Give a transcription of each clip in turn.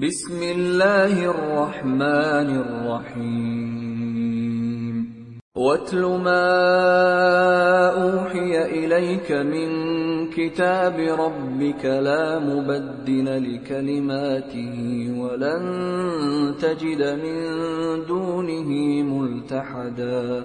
بسم الله الرحمن الرحيم واتل ما اوحي اليك من كتاب ربك لا مبدل لكلماته ولن تجد من دونه ملتحدا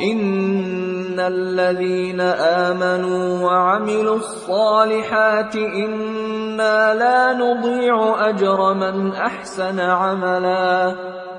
ان الذين امنوا وعملوا الصالحات أنا لا نضيع اجر من احسن عملا